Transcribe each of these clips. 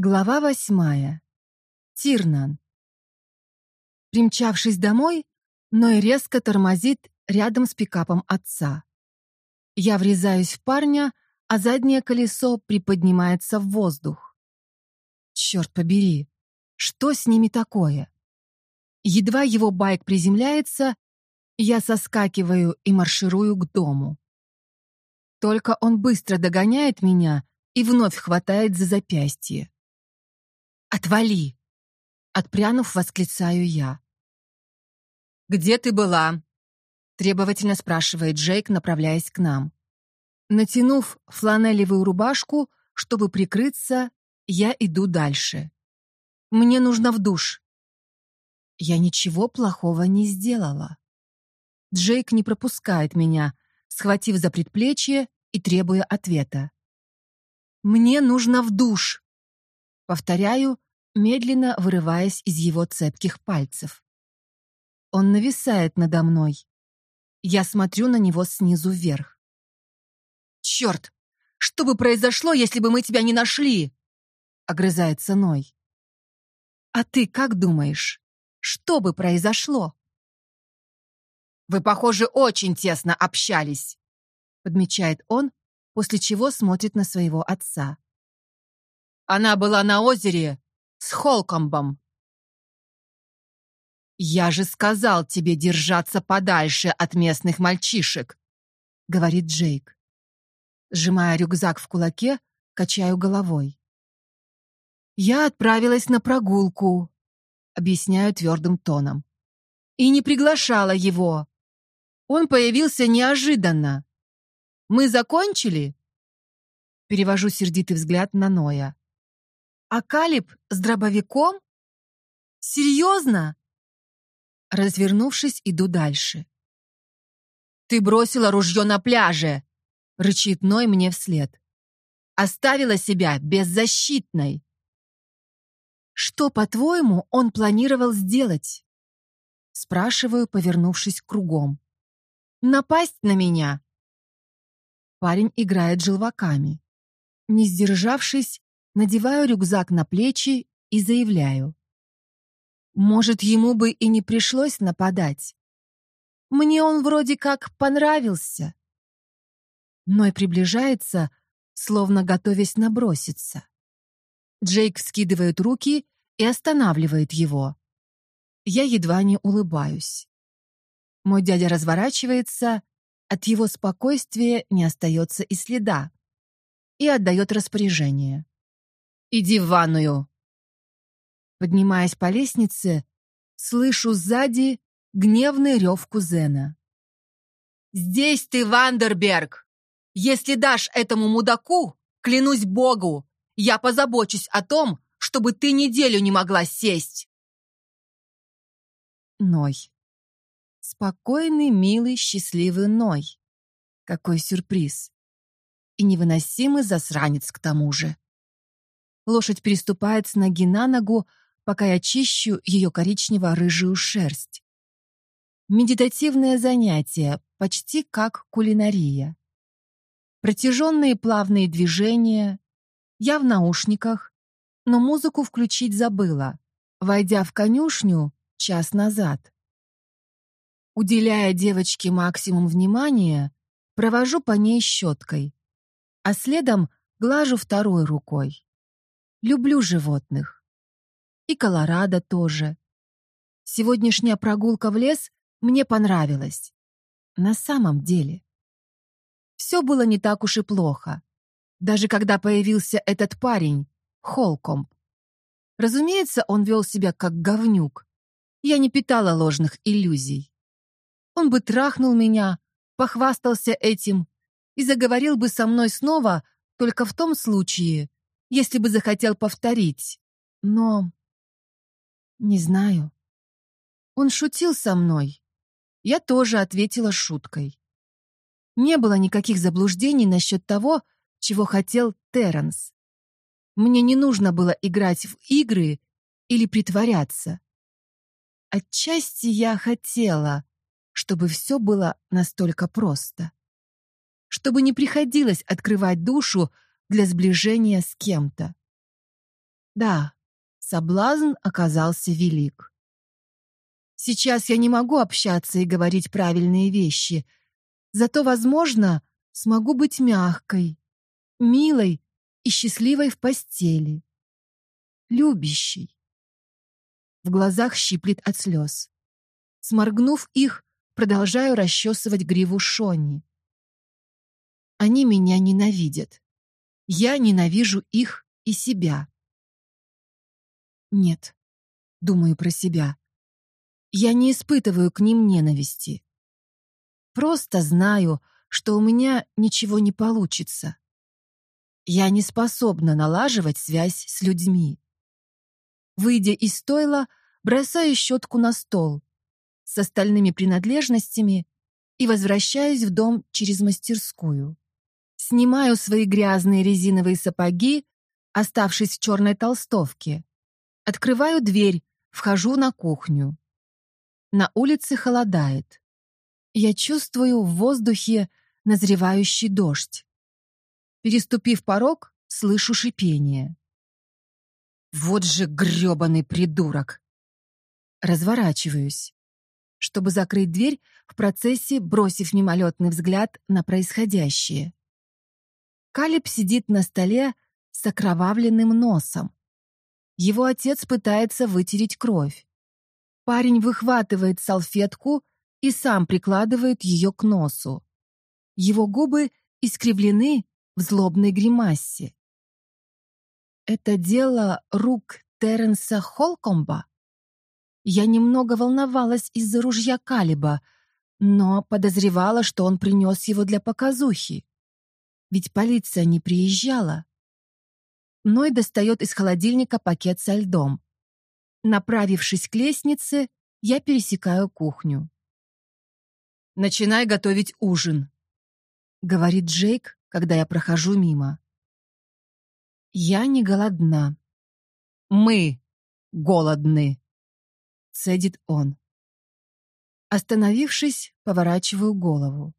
Глава восьмая. Тирнан. Примчавшись домой, Ной резко тормозит рядом с пикапом отца. Я врезаюсь в парня, а заднее колесо приподнимается в воздух. Черт побери, что с ними такое? Едва его байк приземляется, я соскакиваю и марширую к дому. Только он быстро догоняет меня и вновь хватает за запястье. «Отвали!» Отпрянув, восклицаю я. «Где ты была?» Требовательно спрашивает Джейк, направляясь к нам. Натянув фланелевую рубашку, чтобы прикрыться, я иду дальше. Мне нужно в душ. Я ничего плохого не сделала. Джейк не пропускает меня, схватив за предплечье и требуя ответа. «Мне нужно в душ!» Повторяю, медленно вырываясь из его цепких пальцев. Он нависает надо мной. Я смотрю на него снизу вверх. «Черт! Что бы произошло, если бы мы тебя не нашли?» Огрызается Ной. «А ты как думаешь, что бы произошло?» «Вы, похоже, очень тесно общались», подмечает он, после чего смотрит на своего отца. Она была на озере с Холкомбом. «Я же сказал тебе держаться подальше от местных мальчишек», — говорит Джейк. Сжимая рюкзак в кулаке, качаю головой. «Я отправилась на прогулку», — объясняю твердым тоном. «И не приглашала его. Он появился неожиданно. Мы закончили?» Перевожу сердитый взгляд на Ноя. А Калиб с дробовиком? Серьезно? Развернувшись, иду дальше. «Ты бросила ружье на пляже!» — рычит Ной мне вслед. «Оставила себя беззащитной!» «Что, по-твоему, он планировал сделать?» Спрашиваю, повернувшись кругом. «Напасть на меня?» Парень играет желваками. Не сдержавшись, надеваю рюкзак на плечи и заявляю. Может, ему бы и не пришлось нападать. Мне он вроде как понравился. Ной приближается, словно готовясь наброситься. Джейк вскидывает руки и останавливает его. Я едва не улыбаюсь. Мой дядя разворачивается, от его спокойствия не остается и следа, и отдает распоряжение. Иди в ванную!» Поднимаясь по лестнице, слышу сзади гневный рев кузена. «Здесь ты, Вандерберг! Если дашь этому мудаку, клянусь богу, я позабочусь о том, чтобы ты неделю не могла сесть!» Ной. Спокойный, милый, счастливый Ной. Какой сюрприз. И невыносимый засранец к тому же. Лошадь переступает с ноги на ногу, пока я чищу ее коричнево-рыжую шерсть. Медитативное занятие, почти как кулинария. Протяженные плавные движения. Я в наушниках, но музыку включить забыла, войдя в конюшню час назад. Уделяя девочке максимум внимания, провожу по ней щеткой, а следом глажу второй рукой. Люблю животных. И Колорадо тоже. Сегодняшняя прогулка в лес мне понравилась. На самом деле. Все было не так уж и плохо. Даже когда появился этот парень, Холкомб. Разумеется, он вел себя как говнюк. Я не питала ложных иллюзий. Он бы трахнул меня, похвастался этим и заговорил бы со мной снова только в том случае, если бы захотел повторить. Но... Не знаю. Он шутил со мной. Я тоже ответила шуткой. Не было никаких заблуждений насчет того, чего хотел Терренс. Мне не нужно было играть в игры или притворяться. Отчасти я хотела, чтобы все было настолько просто. Чтобы не приходилось открывать душу для сближения с кем-то. Да, соблазн оказался велик. Сейчас я не могу общаться и говорить правильные вещи, зато, возможно, смогу быть мягкой, милой и счастливой в постели. Любящей. В глазах щиплет от слез. Сморгнув их, продолжаю расчесывать гриву Шонни. Они меня ненавидят. Я ненавижу их и себя. Нет, думаю про себя. Я не испытываю к ним ненависти. Просто знаю, что у меня ничего не получится. Я не способна налаживать связь с людьми. Выйдя из стойла, бросаю щетку на стол с остальными принадлежностями и возвращаюсь в дом через мастерскую. Снимаю свои грязные резиновые сапоги, оставшись в черной толстовке. Открываю дверь, вхожу на кухню. На улице холодает. Я чувствую в воздухе назревающий дождь. Переступив порог, слышу шипение. Вот же грёбаный придурок! Разворачиваюсь, чтобы закрыть дверь в процессе, бросив мимолетный взгляд на происходящее. Калиб сидит на столе с окровавленным носом. Его отец пытается вытереть кровь. Парень выхватывает салфетку и сам прикладывает ее к носу. Его губы искривлены в злобной гримасе. Это дело рук Терренса Холкомба? Я немного волновалась из-за ружья Калиба, но подозревала, что он принес его для показухи ведь полиция не приезжала. Ной достает из холодильника пакет со льдом. Направившись к лестнице, я пересекаю кухню. «Начинай готовить ужин», — говорит Джейк, когда я прохожу мимо. «Я не голодна». «Мы голодны», — цедит он. Остановившись, поворачиваю голову.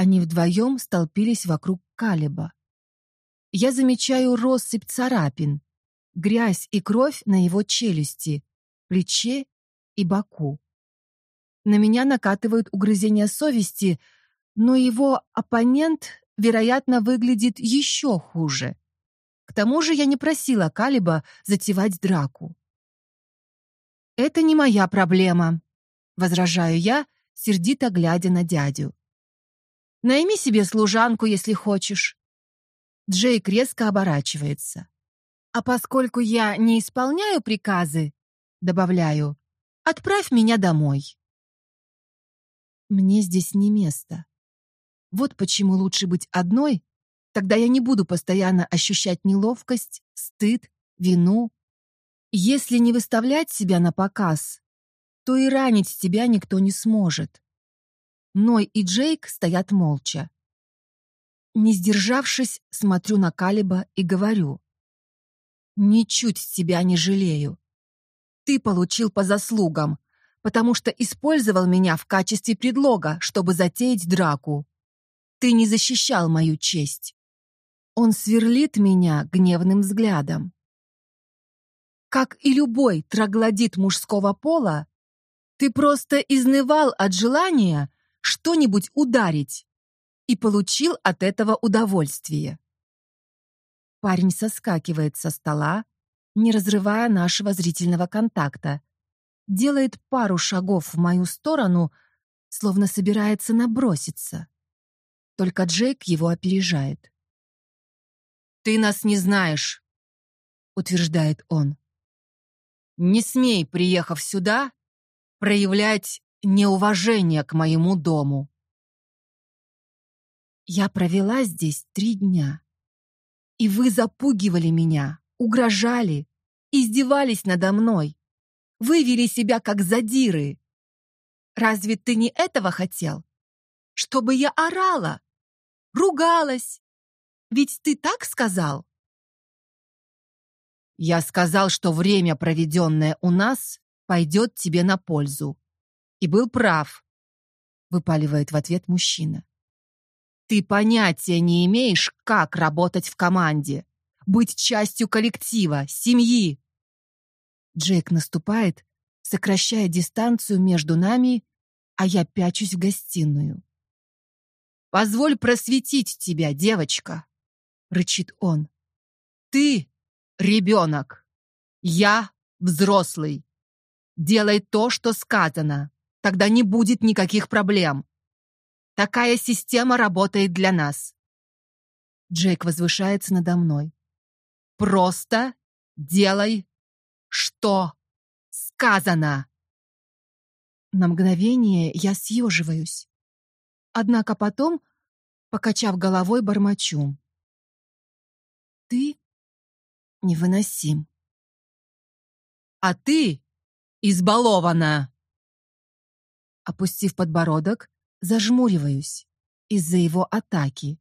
Они вдвоем столпились вокруг Калиба. Я замечаю россыпь царапин, грязь и кровь на его челюсти, плече и боку. На меня накатывают угрызения совести, но его оппонент, вероятно, выглядит еще хуже. К тому же я не просила Калиба затевать драку. «Это не моя проблема», — возражаю я, сердито глядя на дядю. Найми себе служанку, если хочешь». Джейк резко оборачивается. «А поскольку я не исполняю приказы, добавляю, отправь меня домой». Мне здесь не место. Вот почему лучше быть одной, тогда я не буду постоянно ощущать неловкость, стыд, вину. Если не выставлять себя на показ, то и ранить тебя никто не сможет. Ной и Джейк стоят молча. Не сдержавшись, смотрю на Калиба и говорю. «Ничуть тебя не жалею. Ты получил по заслугам, потому что использовал меня в качестве предлога, чтобы затеять драку. Ты не защищал мою честь». Он сверлит меня гневным взглядом. Как и любой троглодит мужского пола, ты просто изнывал от желания что-нибудь ударить и получил от этого удовольствие. Парень соскакивает со стола, не разрывая нашего зрительного контакта, делает пару шагов в мою сторону, словно собирается наброситься. Только Джейк его опережает. «Ты нас не знаешь», — утверждает он. «Не смей, приехав сюда, проявлять неуважение к моему дому. Я провела здесь три дня. И вы запугивали меня, угрожали, издевались надо мной. Вы вели себя как задиры. Разве ты не этого хотел? Чтобы я орала, ругалась. Ведь ты так сказал? Я сказал, что время, проведенное у нас, пойдет тебе на пользу. И был прав, выпаливает в ответ мужчина. Ты понятия не имеешь, как работать в команде. быть частью коллектива, семьи. Джейк наступает, сокращая дистанцию между нами, а я пячусь в гостиную. «Позволь просветить тебя, девочка», — рычит он. «Ты — ребенок. Я — взрослый. Делай то, что сказано. Тогда не будет никаких проблем. Такая система работает для нас». Джейк возвышается надо мной. «Просто делай, что сказано!» На мгновение я съеживаюсь. Однако потом, покачав головой, бормочу. «Ты невыносим». «А ты избалована!» Опустив подбородок, зажмуриваюсь из-за его атаки.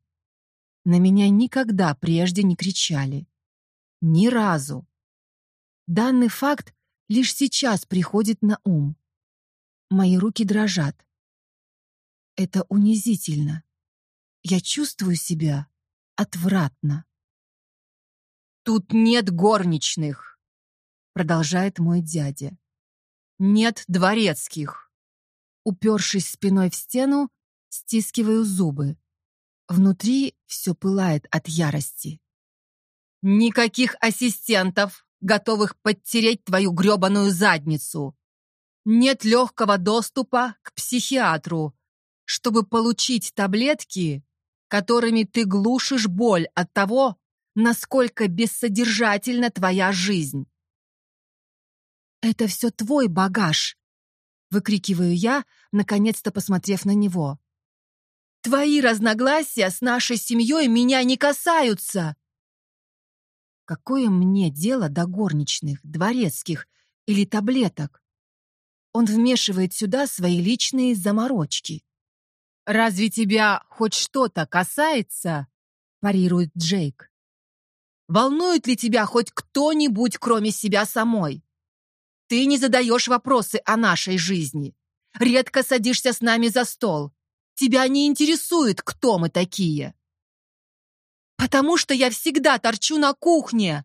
На меня никогда прежде не кричали. Ни разу. Данный факт лишь сейчас приходит на ум. Мои руки дрожат. Это унизительно. Я чувствую себя отвратно. «Тут нет горничных», — продолжает мой дядя. «Нет дворецких». Упершись спиной в стену, стискиваю зубы. Внутри все пылает от ярости. «Никаких ассистентов, готовых подтереть твою грёбаную задницу. Нет легкого доступа к психиатру, чтобы получить таблетки, которыми ты глушишь боль от того, насколько бессодержательна твоя жизнь. «Это все твой багаж!» — выкрикиваю я, наконец-то посмотрев на него. «Твои разногласия с нашей семьей меня не касаются!» Какое мне дело до горничных, дворецких или таблеток? Он вмешивает сюда свои личные заморочки. «Разве тебя хоть что-то касается?» – парирует Джейк. «Волнует ли тебя хоть кто-нибудь, кроме себя самой? Ты не задаешь вопросы о нашей жизни. Редко садишься с нами за стол. Тебя не интересует, кто мы такие». «Потому что я всегда торчу на кухне!»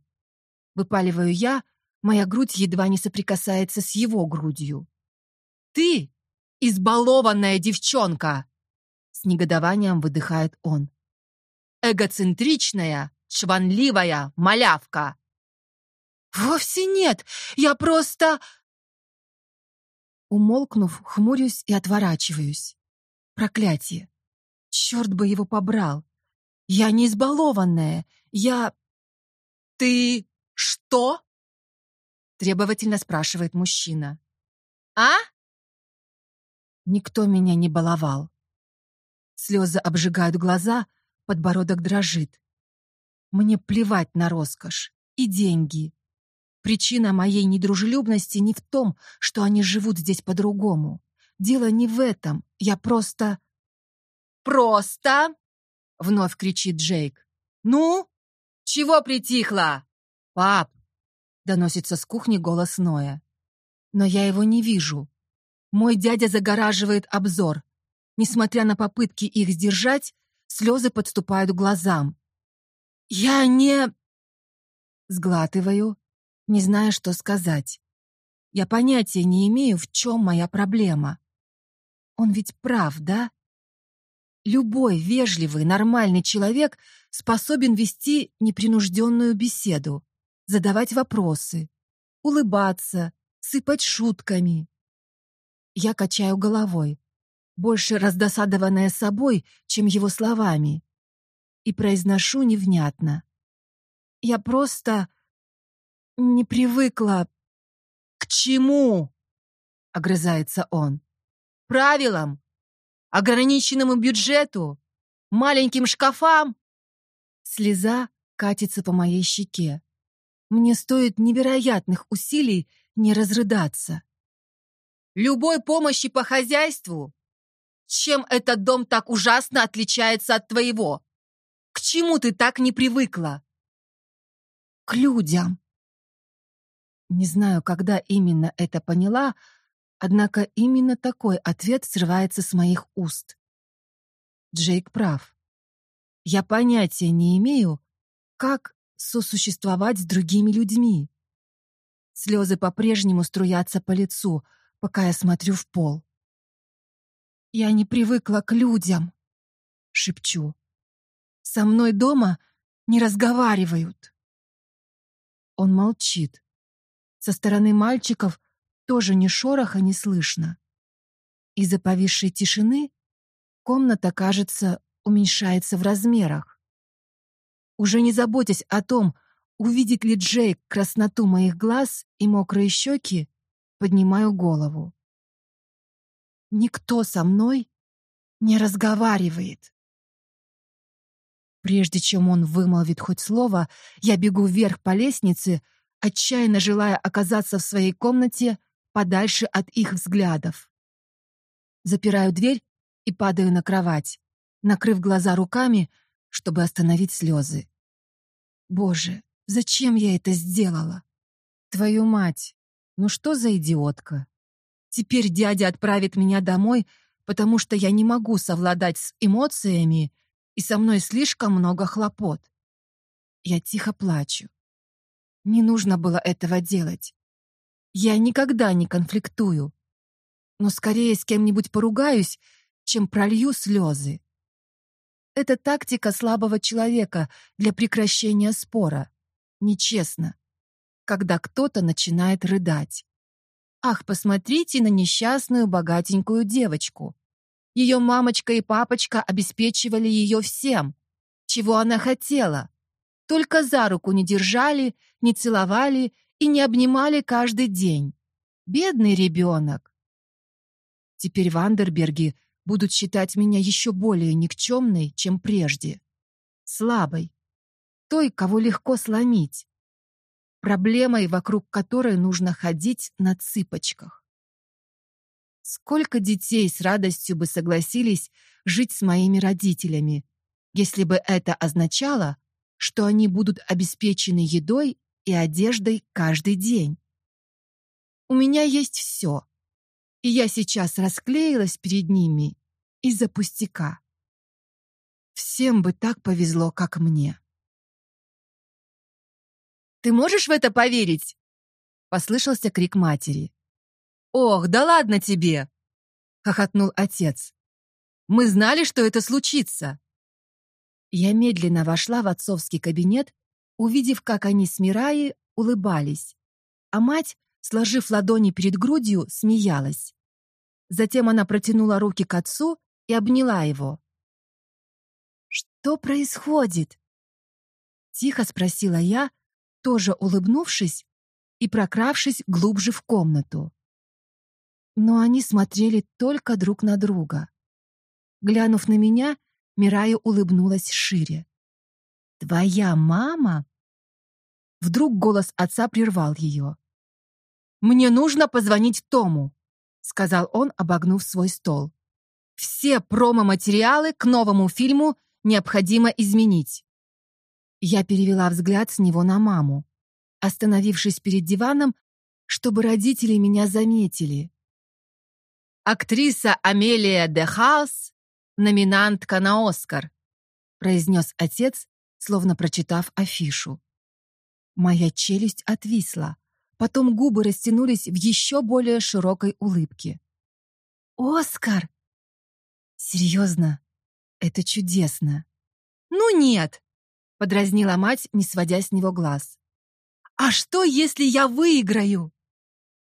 Выпаливаю я, моя грудь едва не соприкасается с его грудью. «Ты избалованная девчонка!» С негодованием выдыхает он. Эгоцентричная, шванливая малявка. Вовсе нет, я просто... Умолкнув, хмурюсь и отворачиваюсь. Проклятие. Черт бы его побрал. Я не избалованная. Я... Ты что? Требовательно спрашивает мужчина. А? Никто меня не баловал. Слезы обжигают глаза, подбородок дрожит. Мне плевать на роскошь и деньги. Причина моей недружелюбности не в том, что они живут здесь по-другому. Дело не в этом. Я просто... «Просто?» — вновь кричит Джейк. «Ну? Чего притихла?» «Пап!» — доносится с кухни голос Ноя. Но я его не вижу. Мой дядя загораживает обзор. Несмотря на попытки их сдержать, слезы подступают к глазам. «Я не...» Сглатываю, не зная, что сказать. Я понятия не имею, в чем моя проблема. Он ведь прав, да? Любой вежливый, нормальный человек способен вести непринужденную беседу, задавать вопросы, улыбаться, сыпать шутками. Я качаю головой больше раздосадованная собой, чем его словами, и произношу невнятно. Я просто не привыкла... К чему? Огрызается он. Правилам? Ограниченному бюджету? Маленьким шкафам? Слеза катится по моей щеке. Мне стоит невероятных усилий не разрыдаться. Любой помощи по хозяйству чем этот дом так ужасно отличается от твоего? К чему ты так не привыкла? К людям. Не знаю, когда именно это поняла, однако именно такой ответ срывается с моих уст. Джейк прав. Я понятия не имею, как, сосуществовать с другими людьми. Слезы по-прежнему струятся по лицу, пока я смотрю в пол. «Я не привыкла к людям», — шепчу. «Со мной дома не разговаривают». Он молчит. Со стороны мальчиков тоже ни шороха не слышно. Из-за повисшей тишины комната, кажется, уменьшается в размерах. Уже не заботясь о том, увидит ли Джейк красноту моих глаз и мокрые щеки, поднимаю голову. Никто со мной не разговаривает. Прежде чем он вымолвит хоть слово, я бегу вверх по лестнице, отчаянно желая оказаться в своей комнате подальше от их взглядов. Запираю дверь и падаю на кровать, накрыв глаза руками, чтобы остановить слезы. Боже, зачем я это сделала? Твою мать, ну что за идиотка? Теперь дядя отправит меня домой, потому что я не могу совладать с эмоциями, и со мной слишком много хлопот. Я тихо плачу. Не нужно было этого делать. Я никогда не конфликтую, но скорее с кем-нибудь поругаюсь, чем пролью слезы. Это тактика слабого человека для прекращения спора. Нечестно, когда кто-то начинает рыдать. Ах, посмотрите на несчастную богатенькую девочку. Ее мамочка и папочка обеспечивали ее всем, чего она хотела. Только за руку не держали, не целовали и не обнимали каждый день. Бедный ребенок. Теперь Вандерберги будут считать меня еще более никчемной, чем прежде. Слабой. Той, кого легко сломить. Проблемой, вокруг которой нужно ходить на цыпочках. Сколько детей с радостью бы согласились жить с моими родителями, если бы это означало, что они будут обеспечены едой и одеждой каждый день. У меня есть все, и я сейчас расклеилась перед ними из-за пустяка. Всем бы так повезло, как мне. «Ты можешь в это поверить?» — послышался крик матери. «Ох, да ладно тебе!» — хохотнул отец. «Мы знали, что это случится!» Я медленно вошла в отцовский кабинет увидев, как они с Мираей улыбались, а мать, сложив ладони перед грудью, смеялась. Затем она протянула руки к отцу и обняла его. «Что происходит?» Тихо спросила я, тоже улыбнувшись и прокравшись глубже в комнату. Но они смотрели только друг на друга. Глянув на меня, Мирая улыбнулась шире. «Твоя мама?» Вдруг голос отца прервал ее. «Мне нужно позвонить Тому», — сказал он, обогнув свой стол. «Все промо-материалы к новому фильму необходимо изменить». Я перевела взгляд с него на маму, остановившись перед диваном, чтобы родители меня заметили. «Актриса Амелия де Хаус — номинантка на Оскар», произнес отец, словно прочитав афишу. Моя челюсть отвисла, потом губы растянулись в еще более широкой улыбке. «Оскар!» «Серьезно? Это чудесно!» «Ну нет!» — подразнила мать, не сводя с него глаз. «А что, если я выиграю?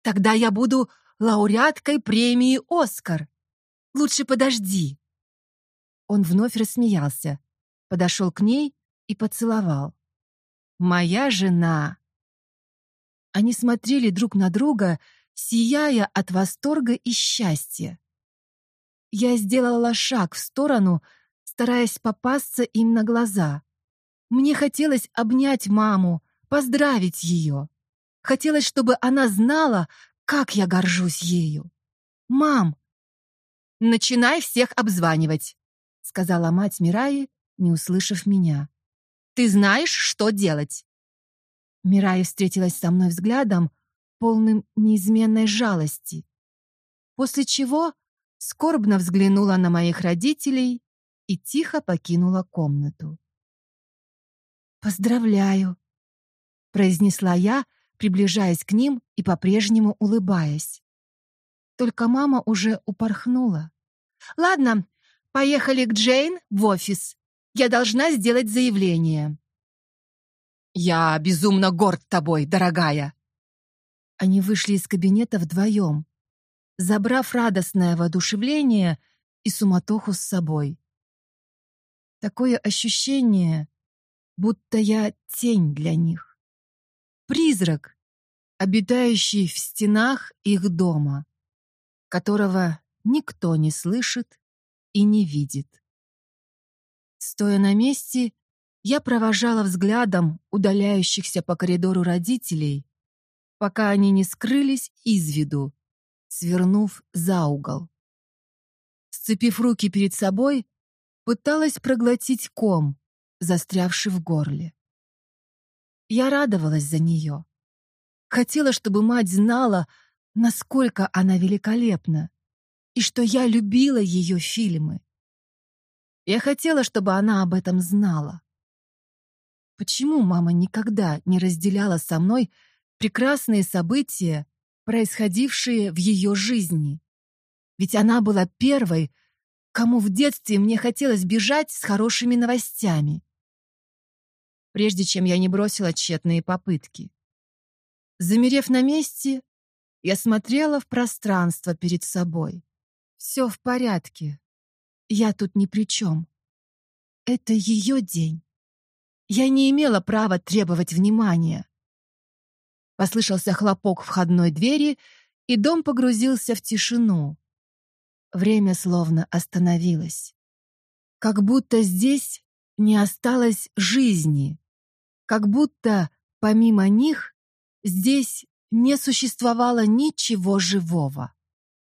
Тогда я буду лауреаткой премии «Оскар». Лучше подожди». Он вновь рассмеялся, подошел к ней и поцеловал. «Моя жена!» Они смотрели друг на друга, сияя от восторга и счастья. Я сделала шаг в сторону, стараясь попасться им на глаза. Мне хотелось обнять маму, поздравить ее. Хотелось, чтобы она знала, как я горжусь ею. «Мам!» «Начинай всех обзванивать», — сказала мать Мираи, не услышав меня. Ты знаешь, что делать!» Мирая встретилась со мной взглядом, полным неизменной жалости, после чего скорбно взглянула на моих родителей и тихо покинула комнату. «Поздравляю!» произнесла я, приближаясь к ним и по-прежнему улыбаясь. Только мама уже упорхнула. «Ладно, поехали к Джейн в офис. Я должна сделать заявление». «Я безумно горд тобой, дорогая!» Они вышли из кабинета вдвоем, забрав радостное воодушевление и суматоху с собой. Такое ощущение, будто я тень для них. Призрак, обитающий в стенах их дома, которого никто не слышит и не видит. Стоя на месте, я провожала взглядом удаляющихся по коридору родителей, пока они не скрылись из виду, свернув за угол. Сцепив руки перед собой, пыталась проглотить ком, застрявший в горле. Я радовалась за нее. Хотела, чтобы мать знала, насколько она великолепна, и что я любила ее фильмы. Я хотела, чтобы она об этом знала. Почему мама никогда не разделяла со мной прекрасные события, происходившие в ее жизни? Ведь она была первой, кому в детстве мне хотелось бежать с хорошими новостями. Прежде чем я не бросила тщетные попытки. Замерев на месте, я смотрела в пространство перед собой. Все в порядке. Я тут ни при чем. Это ее день. Я не имела права требовать внимания. Послышался хлопок входной двери, и дом погрузился в тишину. Время словно остановилось. Как будто здесь не осталось жизни. Как будто, помимо них, здесь не существовало ничего живого.